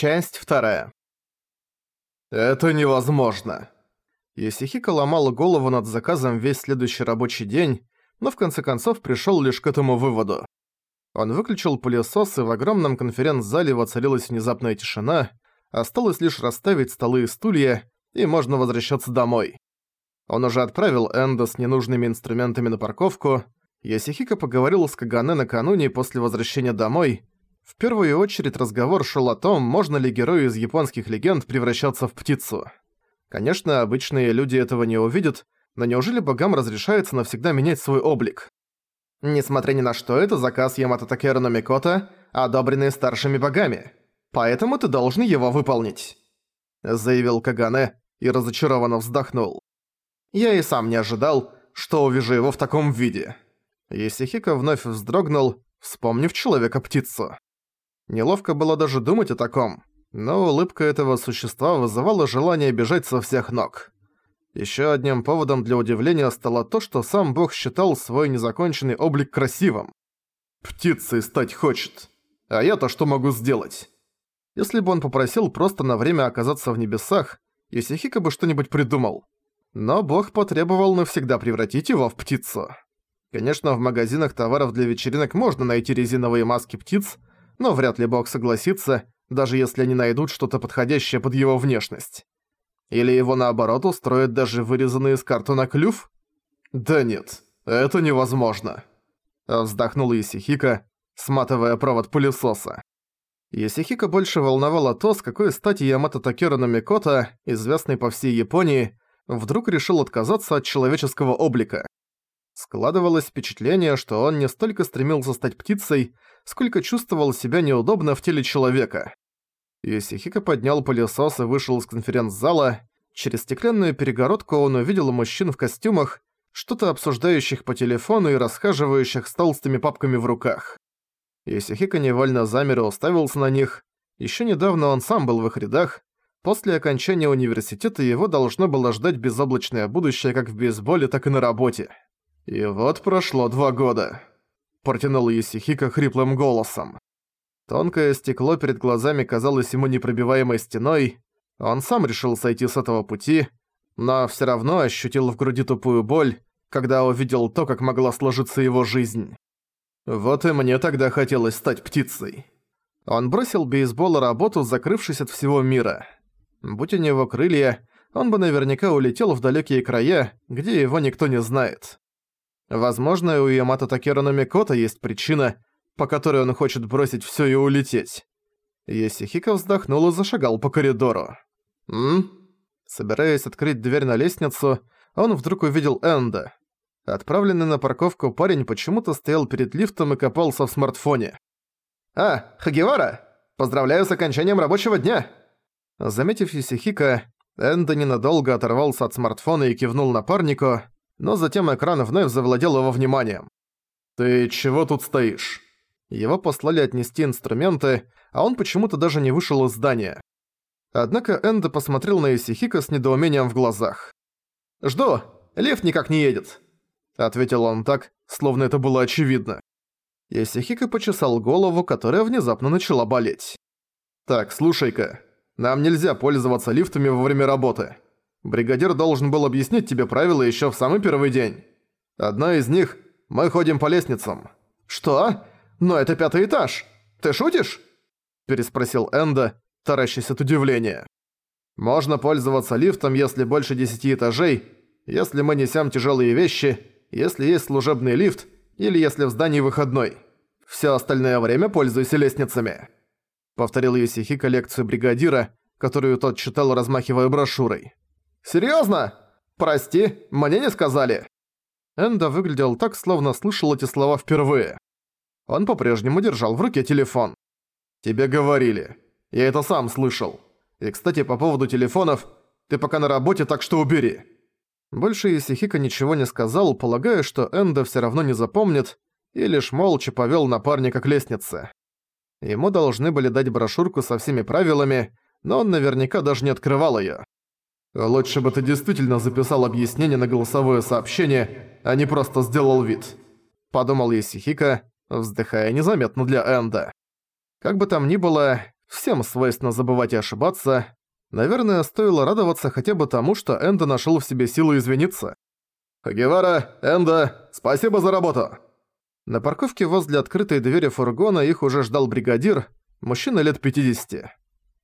Часть вторая. Это невозможно. Исихико ломал голову над заказом весь следующий рабочий день, но в конце концов пришёл лишь к этому выводу. Он выключил пылесос, и в огромном конференц-зале воцарилась внезапная тишина, осталось лишь расставить столы и стулья, и можно возвращаться домой. Он уже отправил Эндо с ненужными инструментами на парковку, Ясихико поговорил с Кагане накануне после возвращения домой, в первую очередь разговор шел о том, можно ли герою из японских легенд превращаться в птицу. Конечно, обычные люди этого не увидят, но неужели богам разрешается навсегда менять свой облик? Несмотря ни на что, это заказ Ямато Такера Номикота, одобренный старшими богами. Поэтому ты должен его выполнить. Заявил Кагане и разочарованно вздохнул. Я и сам не ожидал, что увижу его в таком виде. Исихико вновь вздрогнул, вспомнив Человека-птицу. Неловко было даже думать о таком, но улыбка этого существа вызывала желание бежать со всех ног. Ещё одним поводом для удивления стало то, что сам бог считал свой незаконченный облик красивым. «Птицей стать хочет. А я-то что могу сделать?» Если бы он попросил просто на время оказаться в небесах, Исихика бы что-нибудь придумал. Но бог потребовал навсегда превратить его в птицу. Конечно, в магазинах товаров для вечеринок можно найти резиновые маски птиц, но вряд ли бог согласится, даже если они найдут что-то подходящее под его внешность. Или его наоборот устроят даже вырезанный из картона клюв? Да нет, это невозможно. Вздохнул Исихика, сматывая провод пылесоса. Исихика больше волновало то, с какой стати Ямато Такера Номикота, известный по всей Японии, вдруг решил отказаться от человеческого облика. Складывалось впечатление, что он не столько стремился стать птицей, сколько чувствовал себя неудобно в теле человека. Юсихико поднял пылесос и вышел из конференц-зала. Через стеклянную перегородку он увидел мужчин в костюмах, что-то обсуждающих по телефону и расхаживающих с толстыми папками в руках. Юсихико невольно замер и уставился на них. Еще недавно он сам был в их рядах. После окончания университета его должно было ждать безоблачное будущее как в бейсболе, так и на работе. И вот прошло два года. Протянул Исихика хриплым голосом. Тонкое стекло перед глазами казалось ему непробиваемой стеной. Он сам решил сойти с этого пути, но всё равно ощутил в груди тупую боль, когда увидел то, как могла сложиться его жизнь. Вот и мне тогда хотелось стать птицей. Он бросил бейсбол работу, закрывшись от всего мира. Будь у него крылья, он бы наверняка улетел в далекие края, где его никто не знает. Возможно, у Ямато Такера Номикота есть причина, по которой он хочет бросить всё и улететь. Есихико вздохнул и зашагал по коридору. «М?», Собираясь открыть дверь на лестницу, он вдруг увидел Энда. Отправленный на парковку парень почему-то стоял перед лифтом и копался в смартфоне. «А, Хагевара! Поздравляю с окончанием рабочего дня!» Заметив Юсихика, Энда ненадолго оторвался от смартфона и кивнул напарнику, но затем экран вновь завладел его вниманием. «Ты чего тут стоишь?» Его послали отнести инструменты, а он почему-то даже не вышел из здания. Однако Энда посмотрел на Исихика с недоумением в глазах. «Жду, лифт никак не едет», — ответил он так, словно это было очевидно. Исихика почесал голову, которая внезапно начала болеть. «Так, слушай-ка, нам нельзя пользоваться лифтами во время работы. Бригадир должен был объяснить тебе правила еще в самый первый день. Одна из них – мы ходим по лестницам». «Что? Но это пятый этаж. Ты шутишь?» Переспросил Энда, таращась от удивления. «Можно пользоваться лифтом, если больше десяти этажей, если мы несем тяжелые вещи, если есть служебный лифт или если в здании выходной. Все остальное время пользуйся лестницами». Повторил Юсихи коллекцию бригадира, которую тот читал, размахивая брошюрой. «Серьёзно? Прости, мне не сказали». Энда выглядел так, словно слышал эти слова впервые. Он по-прежнему держал в руке телефон. «Тебе говорили. Я это сам слышал. И, кстати, по поводу телефонов, ты пока на работе, так что убери». Больше Исихика ничего не сказал, полагая, что Энда всё равно не запомнит, и лишь молча повёл напарника к лестнице. Ему должны были дать брошюрку со всеми правилами, но он наверняка даже не открывал её. Лучше бы ты действительно записал объяснение на голосовое сообщение, а не просто сделал вид. Подумал Исихика, вздыхая незаметно для Энда. Как бы там ни было, Всем свойственно забывать и ошибаться. Наверное, стоило радоваться хотя бы тому, что Энда нашёл в себе силу извиниться. «Хагевара, Энда, спасибо за работу!» На парковке возле открытой двери фургона их уже ждал бригадир, мужчина лет 50.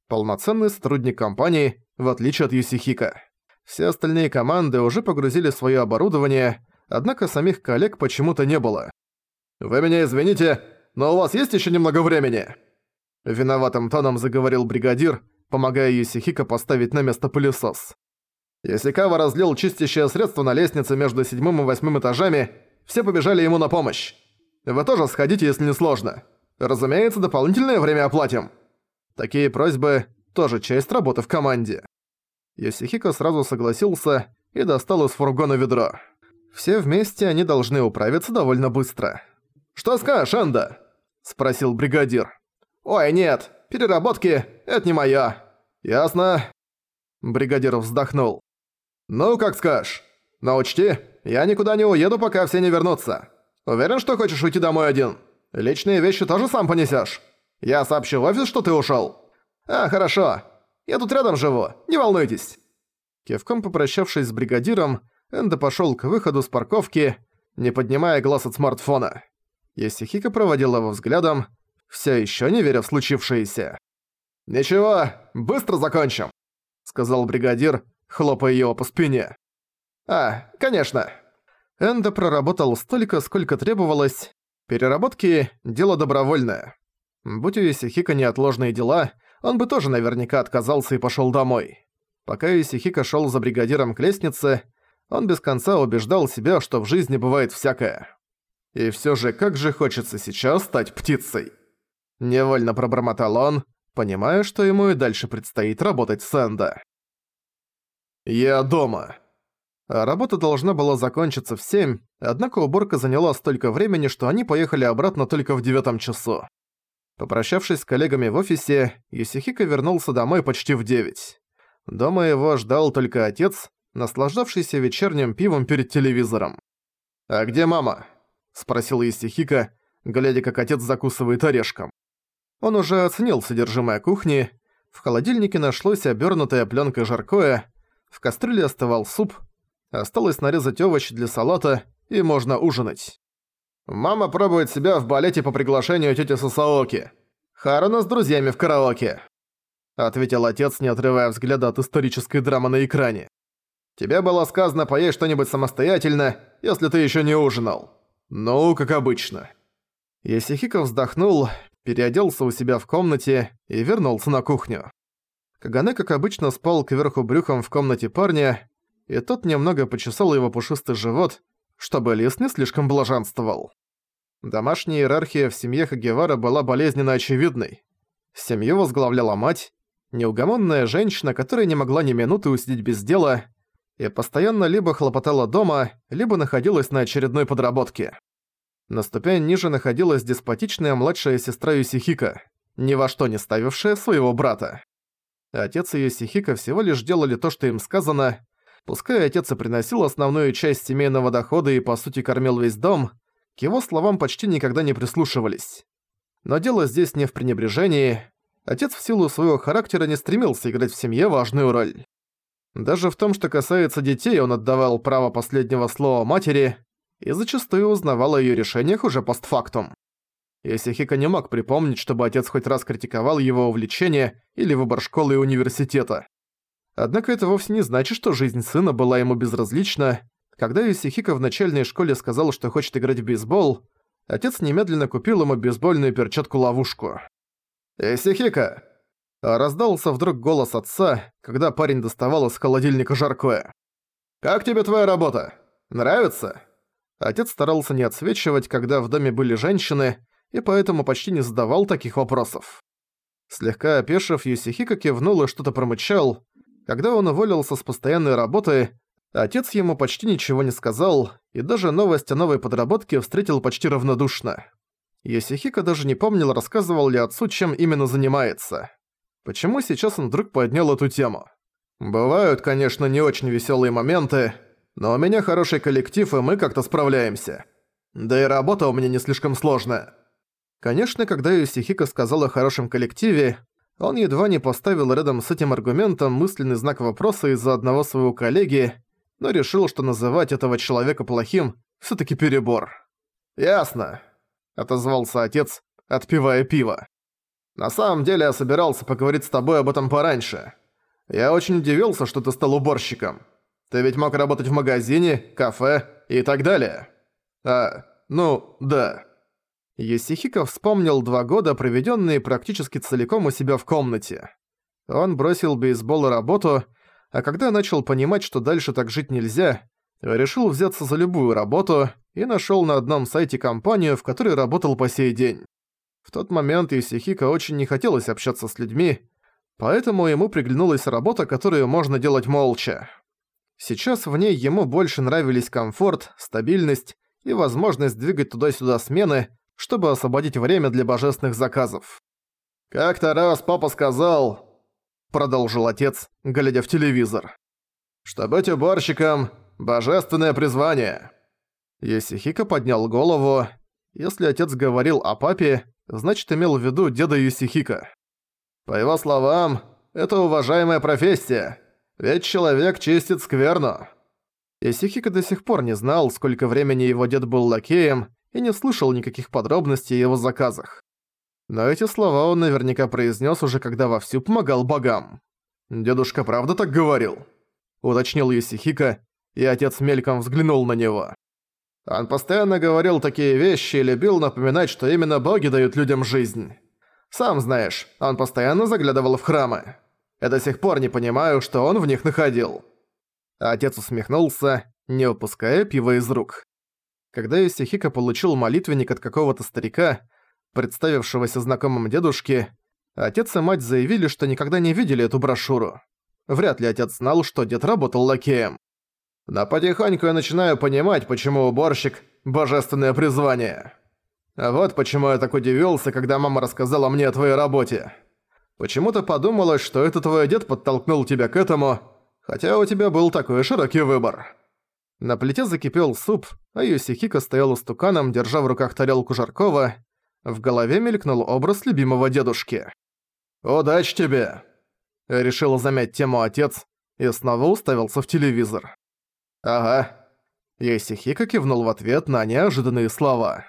Полноценный сотрудник компании, в отличие от Юсихика. Все остальные команды уже погрузили своё оборудование, однако самих коллег почему-то не было. «Вы меня извините, но у вас есть ещё немного времени?» Виноватым тоном заговорил бригадир, помогая Юсихика поставить на место пылесос. Ясикава разлил чистящее средство на лестнице между седьмым и восьмым этажами, все побежали ему на помощь. Вы тоже сходите, если не сложно. Разумеется, дополнительное время оплатим. Такие просьбы – тоже часть работы в команде. Йосихико сразу согласился и достал из фургона ведро. Все вместе они должны управиться довольно быстро. «Что скажешь, Энда?» – спросил бригадир. «Ой, нет, переработки – это не моё». «Ясно». Бригадир вздохнул. «Ну, как скажешь. Но учти, я никуда не уеду, пока все не вернутся. Уверен, что хочешь уйти домой один? Личные вещи тоже сам понесёшь. Я сообщу в офис, что ты ушёл. А, хорошо. Я тут рядом живу, не волнуйтесь». Кивком попрощавшись с бригадиром, Энда пошёл к выходу с парковки, не поднимая глаз от смартфона. Есихика проводил его взглядом, всё ещё не веря в случившееся. «Ничего, быстро закончим», — сказал бригадир, хлопая его по спине. «А, конечно». Энда проработал столько, сколько требовалось. Переработки – дело добровольное. Будь у Исихика неотложные дела, он бы тоже наверняка отказался и пошёл домой. Пока Исихика шёл за бригадиром к лестнице, он без конца убеждал себя, что в жизни бывает всякое. И всё же, как же хочется сейчас стать птицей. Невольно пробормотал он, понимая, что ему и дальше предстоит работать с Энда. «Я дома», Работа должна была закончиться в 7, однако уборка заняла столько времени, что они поехали обратно только в девятом часу. Попрощавшись с коллегами в офисе, Юсихика вернулся домой почти в 9. Дома его ждал только отец, наслаждавшийся вечерним пивом перед телевизором. «А где мама?» – спросил Юсихика, глядя, как отец закусывает орешком. Он уже оценил содержимое кухни, в холодильнике нашлось обернутое пленкой жаркое, в кастрюле оставал суп – Осталось нарезать овощи для салата, и можно ужинать. Мама пробует себя в балете по приглашению тети Сасаоки. Харуна с друзьями в караоке. Ответил отец, не отрывая взгляда от исторической драмы на экране. Тебе было сказано поесть что-нибудь самостоятельно, если ты еще не ужинал. Ну, как обычно. Ясихико вздохнул, переоделся у себя в комнате и вернулся на кухню. Кагане, как обычно, спал кверху брюхом в комнате парня, и тот немного почесал его пушистый живот, чтобы лис не слишком блаженствовал. Домашняя иерархия в семье Хагевара была болезненно очевидной. Семью возглавляла мать, неугомонная женщина, которая не могла ни минуты усидеть без дела, и постоянно либо хлопотала дома, либо находилась на очередной подработке. На ступень ниже находилась деспотичная младшая сестра Юсихика, ни во что не ставившая своего брата. Отец Юсихика всего лишь делали то, что им сказано, Пускай отец и приносил основную часть семейного дохода и по сути кормил весь дом, к его словам почти никогда не прислушивались. Но дело здесь не в пренебрежении. Отец в силу своего характера не стремился играть в семье важную роль. Даже в том, что касается детей, он отдавал право последнего слова матери и зачастую узнавал о её решениях уже постфактум. Исихика не мог припомнить, чтобы отец хоть раз критиковал его увлечение или выбор школы и университета. Однако это вовсе не значит, что жизнь сына была ему безразлична. Когда Исихика в начальной школе сказал, что хочет играть в бейсбол, отец немедленно купил ему бейсбольную перчатку-ловушку. «Исихика!» Раздался вдруг голос отца, когда парень доставал из холодильника жаркое. «Как тебе твоя работа? Нравится?» Отец старался не отсвечивать, когда в доме были женщины, и поэтому почти не задавал таких вопросов. Слегка опешив, Юсихика кивнул и что-то промычал, когда он уволился с постоянной работы, отец ему почти ничего не сказал, и даже новость о новой подработке встретил почти равнодушно. Йосихико даже не помнил, рассказывал ли отцу, чем именно занимается. Почему сейчас он вдруг поднял эту тему? Бывают, конечно, не очень веселые моменты, но у меня хороший коллектив, и мы как-то справляемся. Да и работа у меня не слишком сложная. Конечно, когда Юсихико сказал о хорошем коллективе, Он едва не поставил рядом с этим аргументом мысленный знак вопроса из-за одного своего коллеги, но решил, что называть этого человека плохим все таки перебор. «Ясно», — отозвался отец, отпивая пиво. «На самом деле я собирался поговорить с тобой об этом пораньше. Я очень удивился, что ты стал уборщиком. Ты ведь мог работать в магазине, кафе и так далее. А, ну, да». Есихико вспомнил два года, проведенные практически целиком у себя в комнате. Он бросил бейсбол и работу, а когда начал понимать, что дальше так жить нельзя, решил взяться за любую работу и нашел на одном сайте компанию, в которой работал по сей день. В тот момент Исихико очень не хотелось общаться с людьми, поэтому ему приглянулась работа, которую можно делать молча. Сейчас в ней ему больше нравились комфорт, стабильность и возможность двигать туда-сюда смены, чтобы освободить время для божественных заказов. «Как-то раз папа сказал...» — продолжил отец, глядя в телевизор. «Что быть уборщиком — божественное призвание». Есихико поднял голову. Если отец говорил о папе, значит имел в виду деда Юсихика. По его словам, это уважаемая профессия, ведь человек чистит скверну. Исихика до сих пор не знал, сколько времени его дед был лакеем, и не слышал никаких подробностей о его заказах. Но эти слова он наверняка произнес уже когда вовсю помогал богам. «Дедушка правда так говорил?» – уточнил Юсихика, и отец мельком взглянул на него. Он постоянно говорил такие вещи и любил напоминать, что именно боги дают людям жизнь. Сам знаешь, он постоянно заглядывал в храмы. Я до сих пор не понимаю, что он в них находил. Отец усмехнулся, не упуская пива из рук. Когда Юсихика получил молитвенник от какого-то старика, представившегося знакомым дедушке, отец и мать заявили, что никогда не видели эту брошюру. Вряд ли отец знал, что дед работал лакеем. Но потихоньку я начинаю понимать, почему уборщик – божественное призвание. А вот почему я так удивился, когда мама рассказала мне о твоей работе. Почему-то подумалось, что это твой дед подтолкнул тебя к этому, хотя у тебя был такой широкий выбор. На плите закипел суп, а Юсихика стоял стуканом, держа в руках тарелку жаркого. В голове мелькнул образ любимого дедушки. «Удачи тебе!» Решил замять тему отец и снова уставился в телевизор. «Ага». Есихика кивнул в ответ на неожиданные слова.